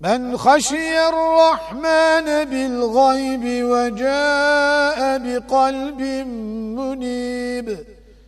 من خشي الرحمن بالغيب وجاء بقلب منيب